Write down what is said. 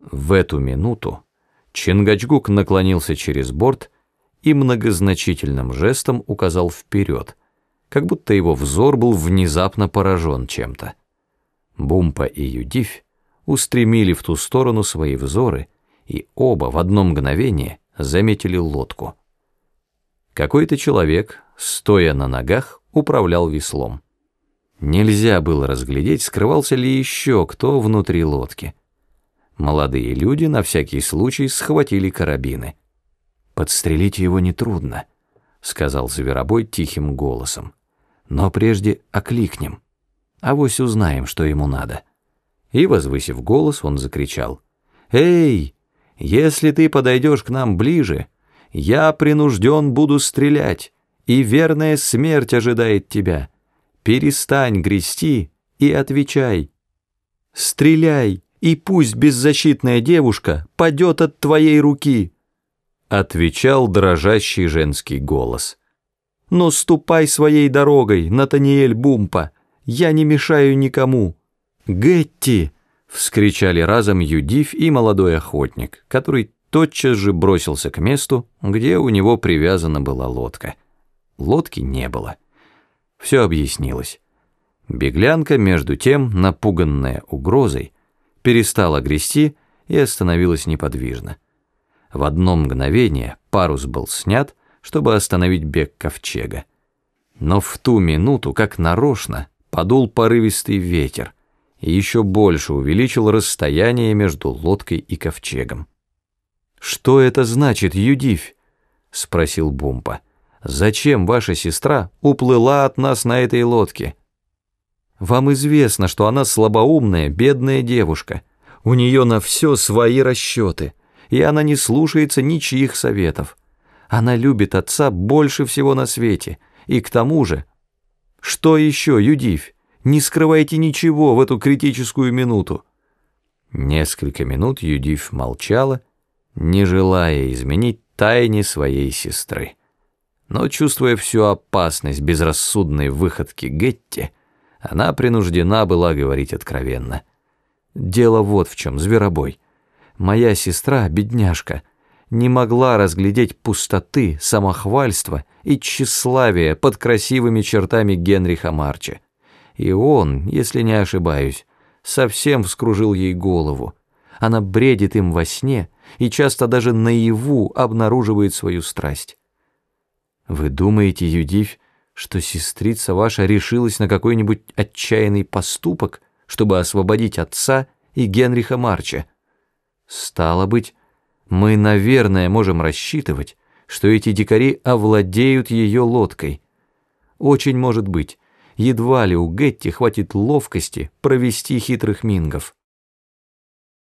В эту минуту Чингачгук наклонился через борт и многозначительным жестом указал вперед, как будто его взор был внезапно поражен чем-то. Бумпа и Юдивь устремили в ту сторону свои взоры, и оба в одно мгновение заметили лодку. Какой-то человек, стоя на ногах, управлял веслом. Нельзя было разглядеть, скрывался ли еще кто внутри лодки. Молодые люди на всякий случай схватили карабины. «Подстрелить его нетрудно», — сказал Зверобой тихим голосом. «Но прежде окликнем, а вось узнаем, что ему надо». И, возвысив голос, он закричал. «Эй, если ты подойдешь к нам ближе, я принужден буду стрелять, и верная смерть ожидает тебя. Перестань грести и отвечай. Стреляй!» И пусть беззащитная девушка падет от твоей руки», — отвечал дрожащий женский голос. «Но ступай своей дорогой, Натаниэль Бумпа, я не мешаю никому». «Гетти!» — вскричали разом Юдив и молодой охотник, который тотчас же бросился к месту, где у него привязана была лодка. Лодки не было. Все объяснилось. Беглянка, между тем, напуганная угрозой, перестала грести и остановилась неподвижно. В одно мгновение парус был снят, чтобы остановить бег ковчега. Но в ту минуту, как нарочно, подул порывистый ветер и еще больше увеличил расстояние между лодкой и ковчегом. «Что это значит, Юдивь?» — спросил Бумпа. «Зачем ваша сестра уплыла от нас на этой лодке?» Вам известно, что она слабоумная, бедная девушка. У нее на все свои расчеты, и она не слушается ничьих советов. Она любит отца больше всего на свете, и к тому же... Что еще, Юдивь? Не скрывайте ничего в эту критическую минуту. Несколько минут Юдивь молчала, не желая изменить тайне своей сестры. Но, чувствуя всю опасность безрассудной выходки Гетти, она принуждена была говорить откровенно. Дело вот в чем, зверобой. Моя сестра, бедняжка, не могла разглядеть пустоты, самохвальства и тщеславия под красивыми чертами Генриха Марча. И он, если не ошибаюсь, совсем вскружил ей голову. Она бредит им во сне и часто даже наяву обнаруживает свою страсть. Вы думаете, Юдивь, что сестрица ваша решилась на какой-нибудь отчаянный поступок, чтобы освободить отца и Генриха Марча. Стало быть, мы, наверное, можем рассчитывать, что эти дикари овладеют ее лодкой. Очень может быть, едва ли у Гетти хватит ловкости провести хитрых мингов.